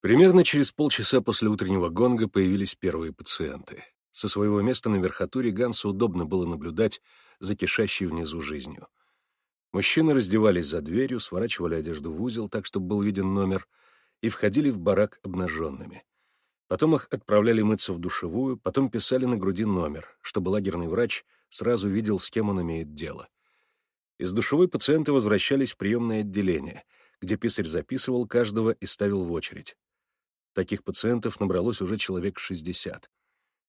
Примерно через полчаса после утреннего гонга появились первые пациенты. Со своего места на верхотуре Гансу удобно было наблюдать за кишащей внизу жизнью. Мужчины раздевались за дверью, сворачивали одежду в узел, так, чтобы был виден номер, и входили в барак обнаженными. Потом их отправляли мыться в душевую, потом писали на груди номер, чтобы лагерный врач сразу видел, с кем он имеет дело. Из душевой пациенты возвращались в приемное отделение, где писарь записывал каждого и ставил в очередь. Таких пациентов набралось уже человек 60.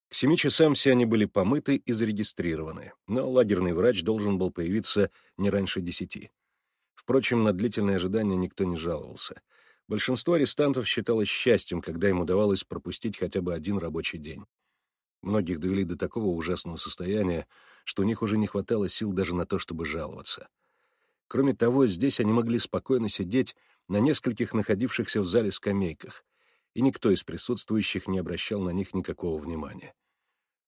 К семи часам все они были помыты и зарегистрированы, но лагерный врач должен был появиться не раньше десяти. Впрочем, на длительное ожидание никто не жаловался. Большинство арестантов считалось счастьем, когда им удавалось пропустить хотя бы один рабочий день. Многих довели до такого ужасного состояния, что у них уже не хватало сил даже на то, чтобы жаловаться. Кроме того, здесь они могли спокойно сидеть на нескольких находившихся в зале скамейках, и никто из присутствующих не обращал на них никакого внимания.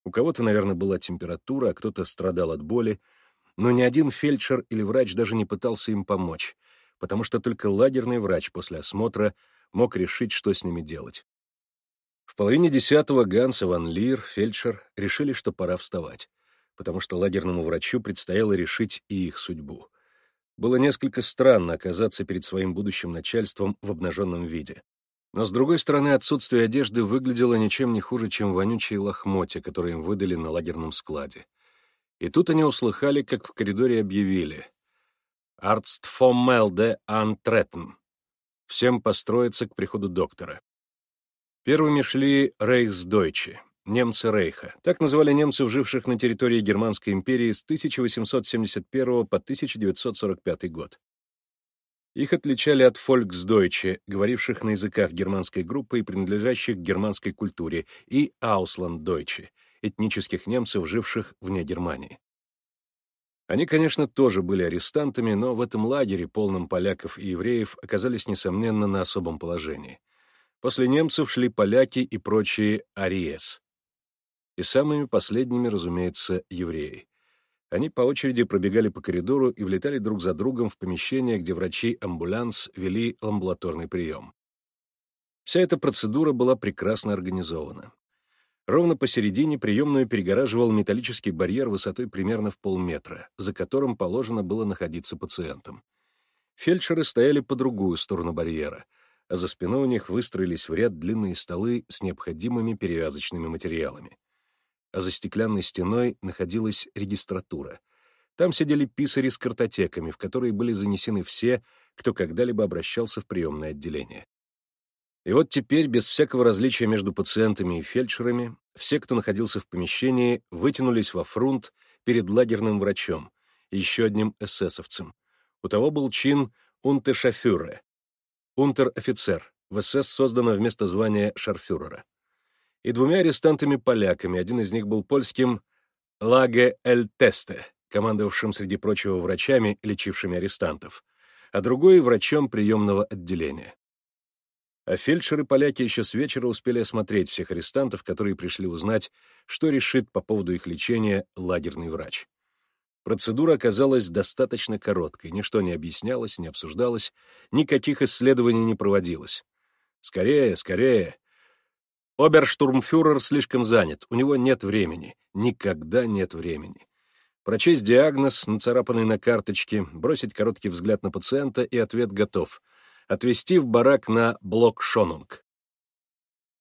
У кого-то, наверное, была температура, а кто-то страдал от боли, но ни один фельдшер или врач даже не пытался им помочь, потому что только лагерный врач после осмотра мог решить, что с ними делать. В половине десятого Ганс и Ван Лир, фельдшер, решили, что пора вставать, потому что лагерному врачу предстояло решить и их судьбу. Было несколько странно оказаться перед своим будущим начальством в обнаженном виде. Но, с другой стороны, отсутствие одежды выглядело ничем не хуже, чем вонючие лохмотья, которые им выдали на лагерном складе. И тут они услыхали, как в коридоре объявили «Арцт фоммелде антретен» — «Всем построиться к приходу доктора». Первыми шли рейхсдойчи, немцы Рейха. Так называли немцев, живших на территории Германской империи с 1871 по 1945 год. Их отличали от фольксдойче, говоривших на языках германской группы и принадлежащих к германской культуре, и аусланддойче, этнических немцев, живших вне Германии. Они, конечно, тоже были арестантами, но в этом лагере, полном поляков и евреев, оказались, несомненно, на особом положении. После немцев шли поляки и прочие ариес. И самыми последними, разумеется, евреи. Они по очереди пробегали по коридору и влетали друг за другом в помещение, где врачи-амбулянс вели амбулаторный прием. Вся эта процедура была прекрасно организована. Ровно посередине приемную перегораживал металлический барьер высотой примерно в полметра, за которым положено было находиться пациентам. Фельдшеры стояли по другую сторону барьера, а за спиной у них выстроились в ряд длинные столы с необходимыми перевязочными материалами а за стеклянной стеной находилась регистратура. Там сидели писари с картотеками, в которые были занесены все, кто когда-либо обращался в приемное отделение. И вот теперь, без всякого различия между пациентами и фельдшерами, все, кто находился в помещении, вытянулись во фрунт перед лагерным врачом еще одним эсэсовцем. У того был чин унтешафюре, унтер-офицер, в СС создано вместо звания шарфюрера и двумя арестантами-поляками, один из них был польским Лаге Эль Тесте, командовавшим, среди прочего, врачами, лечившими арестантов, а другой — врачом приемного отделения. А фельдшеры-поляки еще с вечера успели осмотреть всех арестантов, которые пришли узнать, что решит по поводу их лечения лагерный врач. Процедура оказалась достаточно короткой, ничто не объяснялось, не обсуждалось, никаких исследований не проводилось. «Скорее, скорее!» Оберштурмфюрер слишком занят, у него нет времени, никогда нет времени. Прочесть диагноз, нацарапанный на карточке, бросить короткий взгляд на пациента, и ответ готов. Отвезти в барак на блок Шонунг.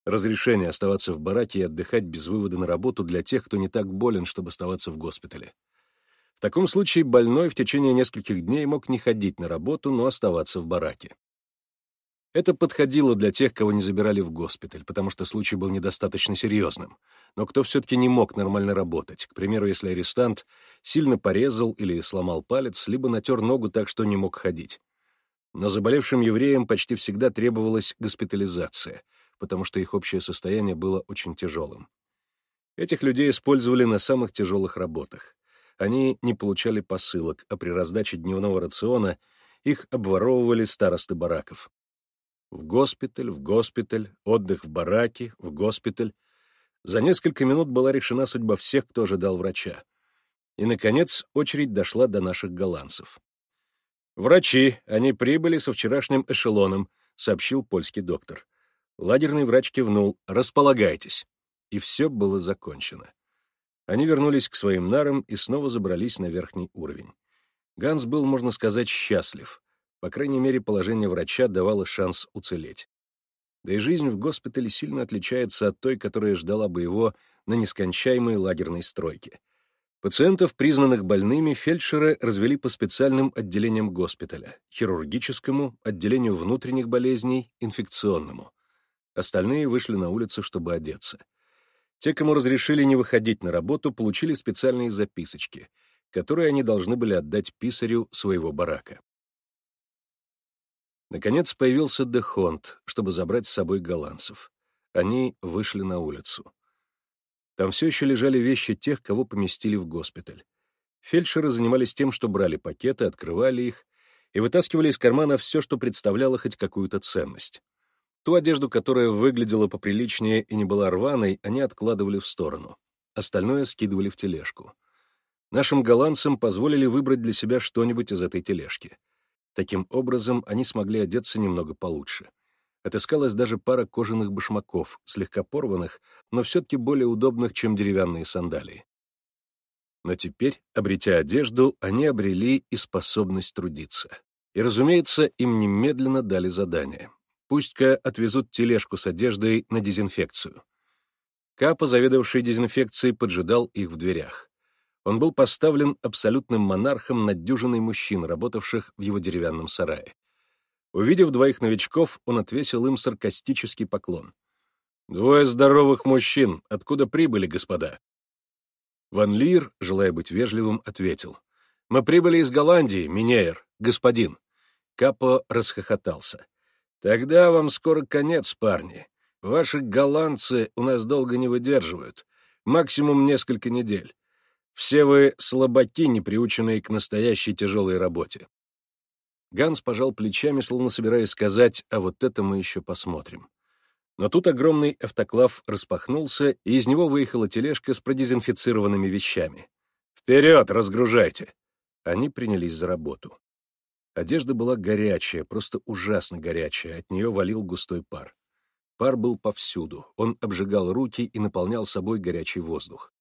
Разрешение оставаться в бараке и отдыхать без вывода на работу для тех, кто не так болен, чтобы оставаться в госпитале. В таком случае больной в течение нескольких дней мог не ходить на работу, но оставаться в бараке. Это подходило для тех, кого не забирали в госпиталь, потому что случай был недостаточно серьезным. Но кто все-таки не мог нормально работать, к примеру, если арестант сильно порезал или сломал палец, либо натер ногу так, что не мог ходить. Но заболевшим евреям почти всегда требовалась госпитализация, потому что их общее состояние было очень тяжелым. Этих людей использовали на самых тяжелых работах. Они не получали посылок, а при раздаче дневного рациона их обворовывали старосты бараков. В госпиталь, в госпиталь, отдых в бараке, в госпиталь. За несколько минут была решена судьба всех, кто ожидал врача. И, наконец, очередь дошла до наших голландцев. «Врачи, они прибыли со вчерашним эшелоном», — сообщил польский доктор. Лагерный врач кивнул «Располагайтесь». И все было закончено. Они вернулись к своим нарам и снова забрались на верхний уровень. Ганс был, можно сказать, счастлив. По крайней мере, положение врача давало шанс уцелеть. Да и жизнь в госпитале сильно отличается от той, которая ждала бы его на нескончаемой лагерной стройке. Пациентов, признанных больными, фельдшеры развели по специальным отделениям госпиталя — хирургическому, отделению внутренних болезней, инфекционному. Остальные вышли на улицу, чтобы одеться. Те, кому разрешили не выходить на работу, получили специальные записочки, которые они должны были отдать писарю своего барака. Наконец появился Дехонт, чтобы забрать с собой голландцев. Они вышли на улицу. Там все еще лежали вещи тех, кого поместили в госпиталь. Фельдшеры занимались тем, что брали пакеты, открывали их и вытаскивали из кармана все, что представляло хоть какую-то ценность. Ту одежду, которая выглядела поприличнее и не была рваной, они откладывали в сторону. Остальное скидывали в тележку. Нашим голландцам позволили выбрать для себя что-нибудь из этой тележки. Таким образом, они смогли одеться немного получше. Отыскалась даже пара кожаных башмаков, слегка порванных, но все-таки более удобных, чем деревянные сандалии. Но теперь, обретя одежду, они обрели и способность трудиться. И, разумеется, им немедленно дали задание Пусть-ка отвезут тележку с одеждой на дезинфекцию. Капа, заведовавший дезинфекцией, поджидал их в дверях. Он был поставлен абсолютным монархом над дюжиной мужчин, работавших в его деревянном сарае. Увидев двоих новичков, он отвесил им саркастический поклон. «Двое здоровых мужчин. Откуда прибыли, господа?» Ван Лир, желая быть вежливым, ответил. «Мы прибыли из Голландии, Минеер, господин». Капо расхохотался. Тогда вам скоро конец, парни. Ваши голландцы у нас долго не выдерживают. Максимум несколько недель. Все вы слабаки, не приученные к настоящей тяжелой работе. Ганс пожал плечами, словно собираясь сказать, а вот это мы еще посмотрим. Но тут огромный автоклав распахнулся, и из него выехала тележка с продезинфицированными вещами. «Вперед, разгружайте!» Они принялись за работу. Одежда была горячая, просто ужасно горячая, от нее валил густой пар. Пар был повсюду, он обжигал руки и наполнял собой горячий воздух.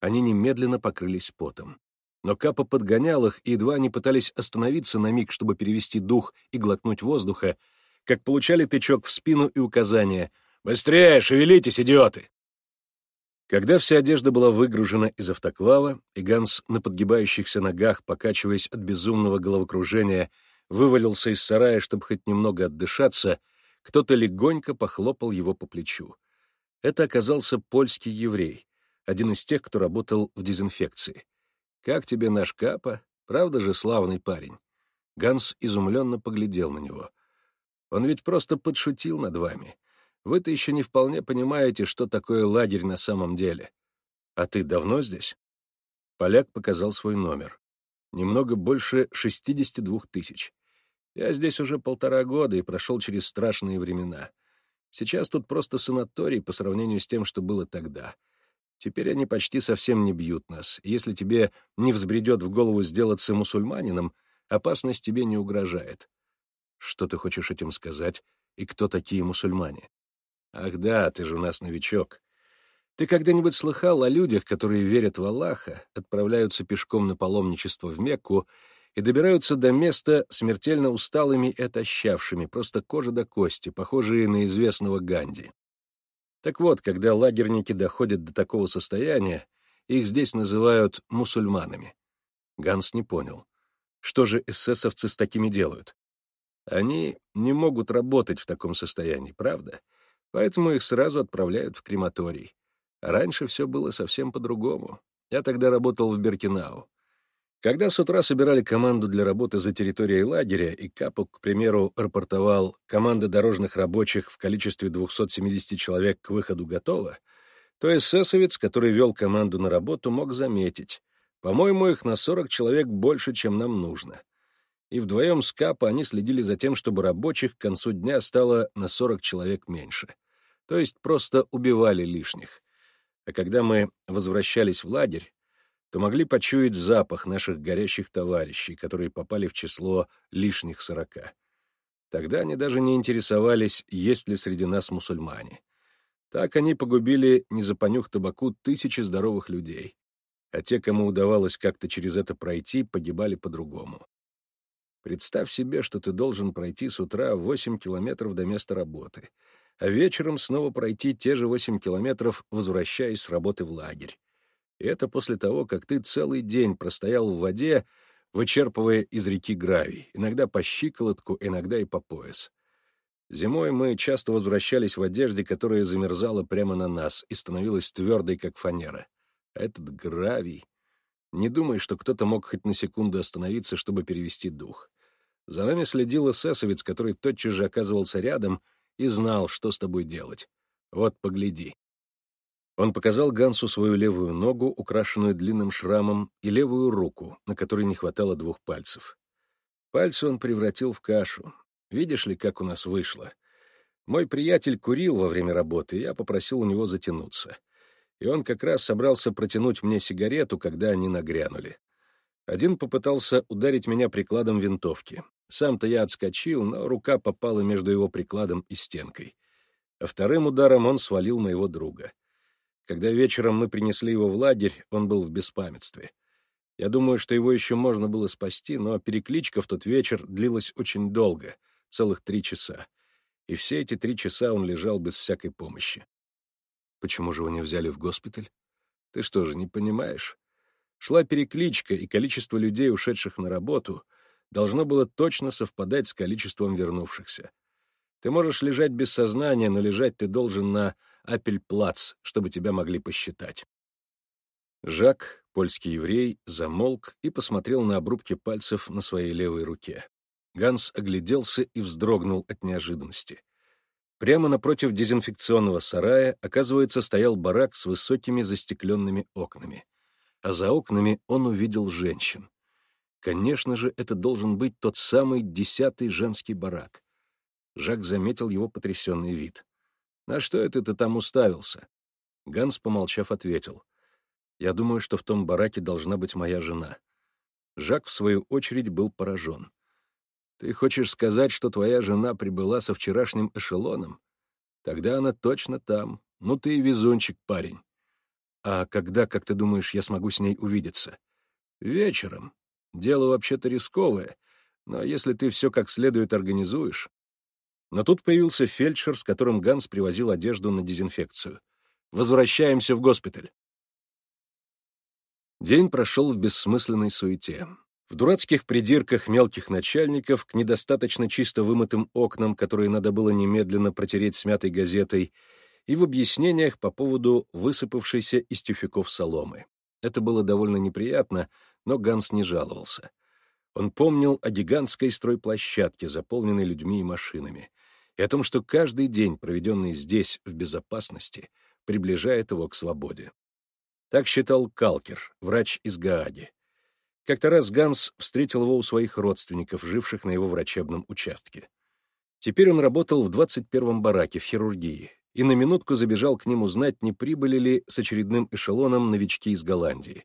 Они немедленно покрылись потом. Но Капа подгонял их, и едва они пытались остановиться на миг, чтобы перевести дух и глотнуть воздуха, как получали тычок в спину и указание «Быстрее, шевелитесь, идиоты!» Когда вся одежда была выгружена из автоклава, и Ганс на подгибающихся ногах, покачиваясь от безумного головокружения, вывалился из сарая, чтобы хоть немного отдышаться, кто-то легонько похлопал его по плечу. Это оказался польский еврей, один из тех, кто работал в дезинфекции. «Как тебе наш Капа? Правда же славный парень?» Ганс изумленно поглядел на него. «Он ведь просто подшутил над вами. Вы-то еще не вполне понимаете, что такое лагерь на самом деле. А ты давно здесь?» Поляк показал свой номер. Немного больше 62 тысяч. Я здесь уже полтора года и прошел через страшные времена. Сейчас тут просто санаторий по сравнению с тем, что было тогда. Теперь они почти совсем не бьют нас. Если тебе не взбредет в голову сделаться мусульманином, опасность тебе не угрожает. Что ты хочешь этим сказать? И кто такие мусульмане? Ах да, ты же у нас новичок. Ты когда-нибудь слыхал о людях, которые верят в Аллаха, отправляются пешком на паломничество в Мекку и добираются до места смертельно усталыми и отощавшими, просто кожа до кости, похожие на известного Ганди? Так вот, когда лагерники доходят до такого состояния, их здесь называют мусульманами. Ганс не понял. Что же эсэсовцы с такими делают? Они не могут работать в таком состоянии, правда? Поэтому их сразу отправляют в крематорий. раньше все было совсем по-другому. Я тогда работал в Беркинау. Когда с утра собирали команду для работы за территорией лагеря, и Капок, к примеру, рапортовал «команда дорожных рабочих в количестве 270 человек к выходу готова», то эсэсовец, который вел команду на работу, мог заметить «по-моему, их на 40 человек больше, чем нам нужно» и вдвоем с Капа они следили за тем, чтобы рабочих к концу дня стало на 40 человек меньше. То есть просто убивали лишних. А когда мы возвращались в лагерь, то могли почуять запах наших горящих товарищей, которые попали в число лишних сорока. Тогда они даже не интересовались, есть ли среди нас мусульмане. Так они погубили, не за понюх табаку, тысячи здоровых людей. А те, кому удавалось как-то через это пройти, погибали по-другому. Представь себе, что ты должен пройти с утра 8 километров до места работы, а вечером снова пройти те же 8 километров, возвращаясь с работы в лагерь. Это после того, как ты целый день простоял в воде, вычерпывая из реки гравий, иногда по щиколотку, иногда и по пояс. Зимой мы часто возвращались в одежде, которая замерзала прямо на нас и становилась твердой, как фанера. А этот гравий... Не думай, что кто-то мог хоть на секунду остановиться, чтобы перевести дух. За нами следил эсэсовец, который тотчас же оказывался рядом и знал, что с тобой делать. Вот, погляди. Он показал Гансу свою левую ногу, украшенную длинным шрамом, и левую руку, на которой не хватало двух пальцев. Пальцы он превратил в кашу. Видишь ли, как у нас вышло? Мой приятель курил во время работы, и я попросил у него затянуться. И он как раз собрался протянуть мне сигарету, когда они нагрянули. Один попытался ударить меня прикладом винтовки. Сам-то я отскочил, но рука попала между его прикладом и стенкой. А вторым ударом он свалил моего друга — когда вечером мы принесли его в лагерь, он был в беспамятстве. Я думаю, что его еще можно было спасти, но перекличка в тот вечер длилась очень долго, целых три часа. И все эти три часа он лежал без всякой помощи. Почему же его не взяли в госпиталь? Ты что же, не понимаешь? Шла перекличка, и количество людей, ушедших на работу, должно было точно совпадать с количеством вернувшихся. Ты можешь лежать без сознания, но лежать ты должен на Апельплац, чтобы тебя могли посчитать. Жак, польский еврей, замолк и посмотрел на обрубки пальцев на своей левой руке. Ганс огляделся и вздрогнул от неожиданности. Прямо напротив дезинфекционного сарая, оказывается, стоял барак с высокими застекленными окнами. А за окнами он увидел женщин. Конечно же, это должен быть тот самый десятый женский барак. Жак заметил его потрясенный вид. «На что это ты там уставился?» Ганс, помолчав, ответил. «Я думаю, что в том бараке должна быть моя жена». Жак, в свою очередь, был поражен. «Ты хочешь сказать, что твоя жена прибыла со вчерашним эшелоном? Тогда она точно там. Ну ты и везунчик, парень. А когда, как ты думаешь, я смогу с ней увидеться? Вечером. Дело вообще-то рисковое, но если ты все как следует организуешь, но тут появился фельдшер, с которым Ганс привозил одежду на дезинфекцию. «Возвращаемся в госпиталь». День прошел в бессмысленной суете. В дурацких придирках мелких начальников к недостаточно чисто вымытым окнам, которые надо было немедленно протереть смятой газетой, и в объяснениях по поводу высыпавшейся из тюфяков соломы. Это было довольно неприятно, но Ганс не жаловался. Он помнил о гигантской стройплощадке, заполненной людьми и машинами, и о том, что каждый день, проведенный здесь, в безопасности, приближает его к свободе. Так считал Калкер, врач из Гааги. Как-то раз Ганс встретил его у своих родственников, живших на его врачебном участке. Теперь он работал в 21-м бараке в хирургии, и на минутку забежал к ним узнать, не прибыли ли с очередным эшелоном новички из Голландии.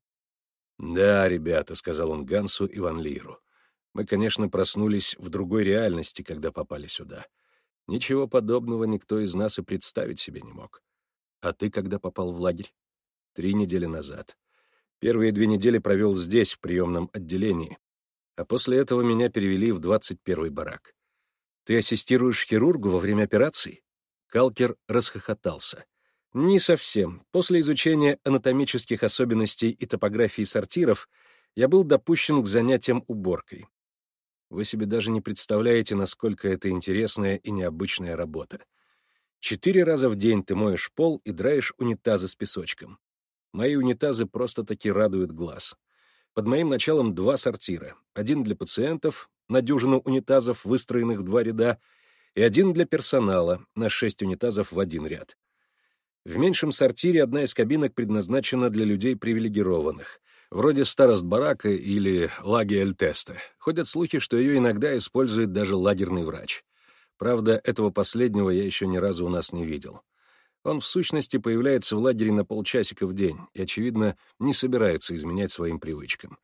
«Да, ребята», — сказал он Гансу и Ван Лиру, — «мы, конечно, проснулись в другой реальности, когда попали сюда. Ничего подобного никто из нас и представить себе не мог. А ты когда попал в лагерь? Три недели назад. Первые две недели провел здесь, в приемном отделении. А после этого меня перевели в 21-й барак. Ты ассистируешь хирургу во время операций? Калкер расхохотался. Не совсем. После изучения анатомических особенностей и топографии сортиров я был допущен к занятиям уборкой. Вы себе даже не представляете, насколько это интересная и необычная работа. Четыре раза в день ты моешь пол и драешь унитазы с песочком. Мои унитазы просто-таки радуют глаз. Под моим началом два сортира. Один для пациентов, на дюжину унитазов, выстроенных в два ряда, и один для персонала, на шесть унитазов в один ряд. В меньшем сортире одна из кабинок предназначена для людей привилегированных — вроде старост барака или лаги Эльтеста. Ходят слухи, что ее иногда использует даже лагерный врач. Правда, этого последнего я еще ни разу у нас не видел. Он, в сущности, появляется в лагере на полчасика в день и, очевидно, не собирается изменять своим привычкам.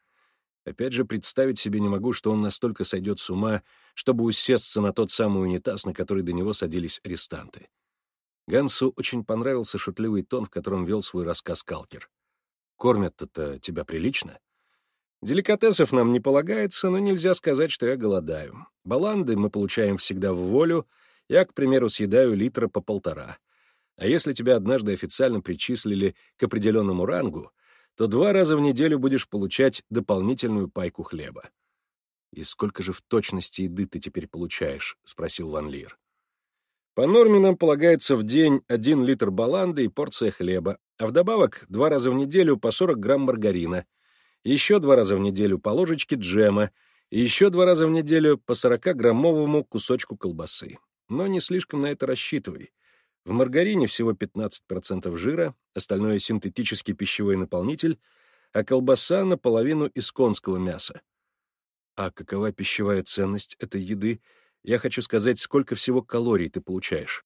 Опять же, представить себе не могу, что он настолько сойдет с ума, чтобы усесться на тот самый унитаз, на который до него садились арестанты. Гансу очень понравился шутливый тон, в котором вел свой рассказ Калкер. «Кормят-то тебя прилично?» «Деликатесов нам не полагается, но нельзя сказать, что я голодаю. Баланды мы получаем всегда в волю, я, к примеру, съедаю литра по полтора. А если тебя однажды официально причислили к определенному рангу, то два раза в неделю будешь получать дополнительную пайку хлеба. «И сколько же в точности еды ты теперь получаешь?» — спросил Ван Лир. «По норме нам полагается в день один литр баланды и порция хлеба, а вдобавок два раза в неделю по 40 грамм маргарина, еще два раза в неделю по ложечке джема и еще два раза в неделю по 40-граммовому кусочку колбасы. Но не слишком на это рассчитывай. В маргарине всего 15% жира, остальное — синтетический пищевой наполнитель, а колбаса наполовину из конского мяса. А какова пищевая ценность этой еды? Я хочу сказать, сколько всего калорий ты получаешь.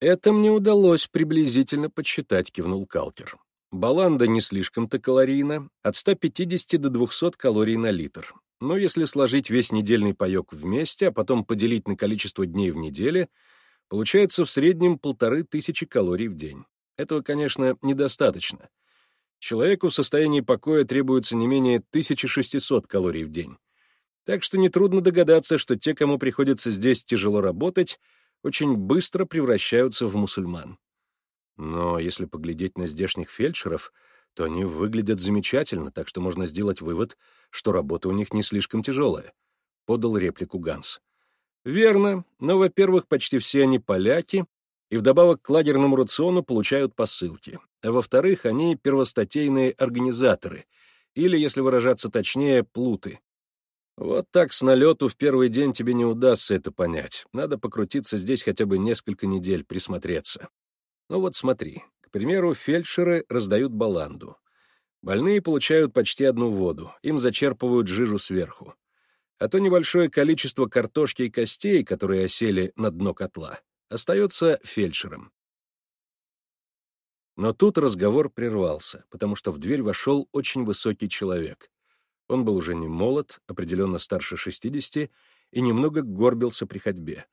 Это мне удалось приблизительно подсчитать, кивнул Калкер. Баланда не слишком-то калорийна, от 150 до 200 калорий на литр. Но если сложить весь недельный паёк вместе, а потом поделить на количество дней в неделе — Получается в среднем полторы тысячи калорий в день. Этого, конечно, недостаточно. Человеку в состоянии покоя требуется не менее 1600 калорий в день. Так что нетрудно догадаться, что те, кому приходится здесь тяжело работать, очень быстро превращаются в мусульман. Но если поглядеть на здешних фельдшеров, то они выглядят замечательно, так что можно сделать вывод, что работа у них не слишком тяжелая, — подал реплику Ганс. Верно, но, во-первых, почти все они поляки, и вдобавок к лагерному рациону получают посылки. А во-вторых, они первостатейные организаторы, или, если выражаться точнее, плуты. Вот так с налету в первый день тебе не удастся это понять. Надо покрутиться здесь хотя бы несколько недель, присмотреться. Ну вот смотри, к примеру, фельдшеры раздают баланду. Больные получают почти одну воду, им зачерпывают жижу сверху а то небольшое количество картошки и костей, которые осели на дно котла, остается фельдшером. Но тут разговор прервался, потому что в дверь вошел очень высокий человек. Он был уже не молод, определенно старше 60, и немного горбился при ходьбе.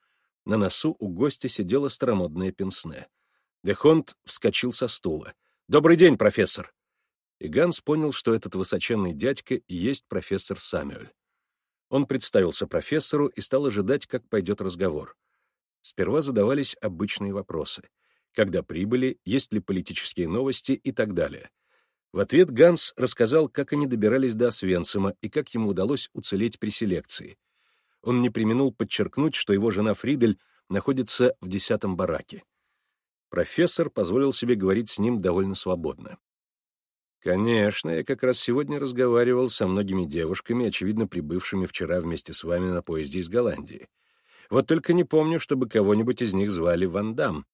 На носу у гостя сидела старомодная пенсне. Дехонт вскочил со стула. «Добрый день, профессор!» И Ганс понял, что этот высоченный дядька и есть профессор Самюэль. Он представился профессору и стал ожидать, как пойдет разговор. Сперва задавались обычные вопросы. Когда прибыли, есть ли политические новости и так далее. В ответ Ганс рассказал, как они добирались до Освенцима и как ему удалось уцелеть при селекции. Он не применул подчеркнуть, что его жена Фридель находится в десятом бараке. Профессор позволил себе говорить с ним довольно свободно. Конечно, я как раз сегодня разговаривал со многими девушками, очевидно, прибывшими вчера вместе с вами на поезде из Голландии. Вот только не помню, чтобы кого-нибудь из них звали Ван Дам.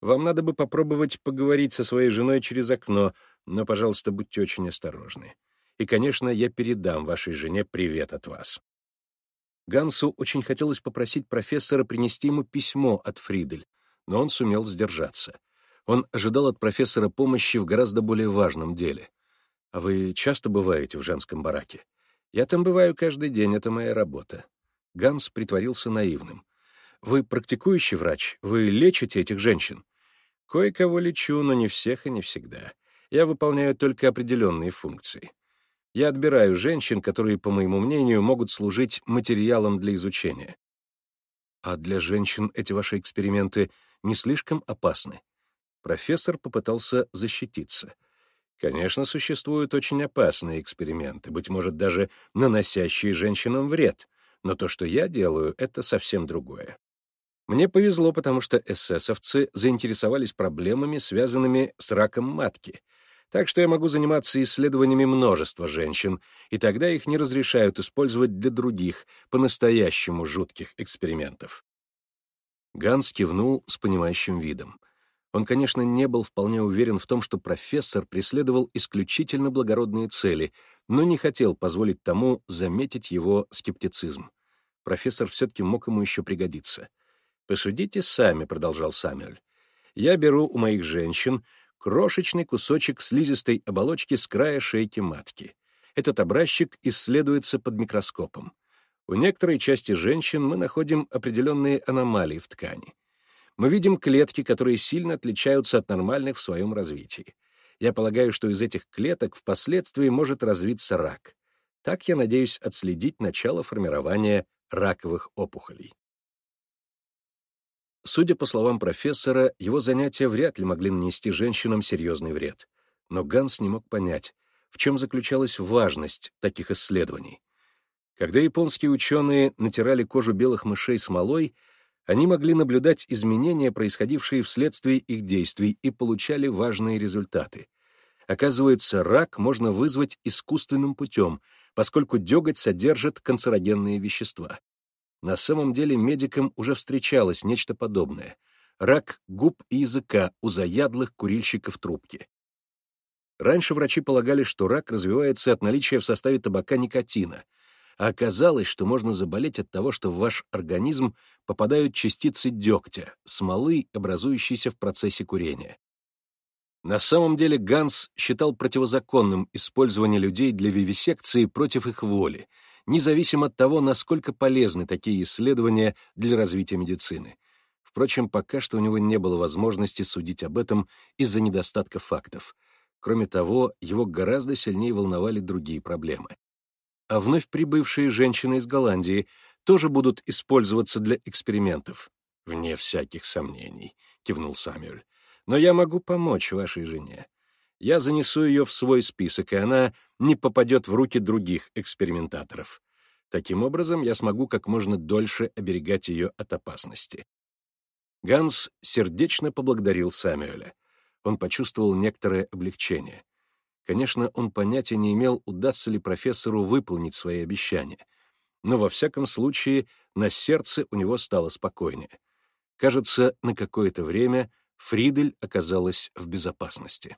Вам надо бы попробовать поговорить со своей женой через окно, но, пожалуйста, будьте очень осторожны. И, конечно, я передам вашей жене привет от вас. Гансу очень хотелось попросить профессора принести ему письмо от Фридель, но он сумел сдержаться. Он ожидал от профессора помощи в гораздо более важном деле. «А вы часто бываете в женском бараке?» «Я там бываю каждый день, это моя работа». Ганс притворился наивным. «Вы практикующий врач? Вы лечите этих женщин?» «Кое-кого лечу, но не всех и не всегда. Я выполняю только определенные функции. Я отбираю женщин, которые, по моему мнению, могут служить материалом для изучения». «А для женщин эти ваши эксперименты не слишком опасны?» Профессор попытался защититься. Конечно, существуют очень опасные эксперименты, быть может, даже наносящие женщинам вред, но то, что я делаю, это совсем другое. Мне повезло, потому что эсэсовцы заинтересовались проблемами, связанными с раком матки, так что я могу заниматься исследованиями множества женщин, и тогда их не разрешают использовать для других, по-настоящему жутких экспериментов. Ганс кивнул с понимающим видом. Он, конечно, не был вполне уверен в том, что профессор преследовал исключительно благородные цели, но не хотел позволить тому заметить его скептицизм. Профессор все-таки мог ему еще пригодиться. «Посудите сами», — продолжал Самюэль. «Я беру у моих женщин крошечный кусочек слизистой оболочки с края шейки матки. Этот образчик исследуется под микроскопом. У некоторой части женщин мы находим определенные аномалии в ткани. Мы видим клетки, которые сильно отличаются от нормальных в своем развитии. Я полагаю, что из этих клеток впоследствии может развиться рак. Так я надеюсь отследить начало формирования раковых опухолей. Судя по словам профессора, его занятия вряд ли могли нанести женщинам серьезный вред. Но Ганс не мог понять, в чем заключалась важность таких исследований. Когда японские ученые натирали кожу белых мышей смолой, они могли наблюдать изменения, происходившие вследствие их действий, и получали важные результаты. Оказывается, рак можно вызвать искусственным путем, поскольку деготь содержит канцерогенные вещества. На самом деле медикам уже встречалось нечто подобное. Рак губ и языка у заядлых курильщиков трубки. Раньше врачи полагали, что рак развивается от наличия в составе табака никотина, а оказалось, что можно заболеть от того, что в ваш организм попадают частицы дегтя, смолы, образующиеся в процессе курения. На самом деле Ганс считал противозаконным использование людей для вивисекции против их воли, независимо от того, насколько полезны такие исследования для развития медицины. Впрочем, пока что у него не было возможности судить об этом из-за недостатка фактов. Кроме того, его гораздо сильнее волновали другие проблемы. А вновь прибывшие женщины из Голландии тоже будут использоваться для экспериментов. «Вне всяких сомнений», — кивнул Самюэль. «Но я могу помочь вашей жене. Я занесу ее в свой список, и она не попадет в руки других экспериментаторов. Таким образом, я смогу как можно дольше оберегать ее от опасности. Ганс сердечно поблагодарил Самюэля. Он почувствовал некоторое облегчение. Конечно, он понятия не имел, удастся ли профессору выполнить свои обещания. Но во всяком случае, на сердце у него стало спокойнее. Кажется, на какое-то время Фридель оказалась в безопасности.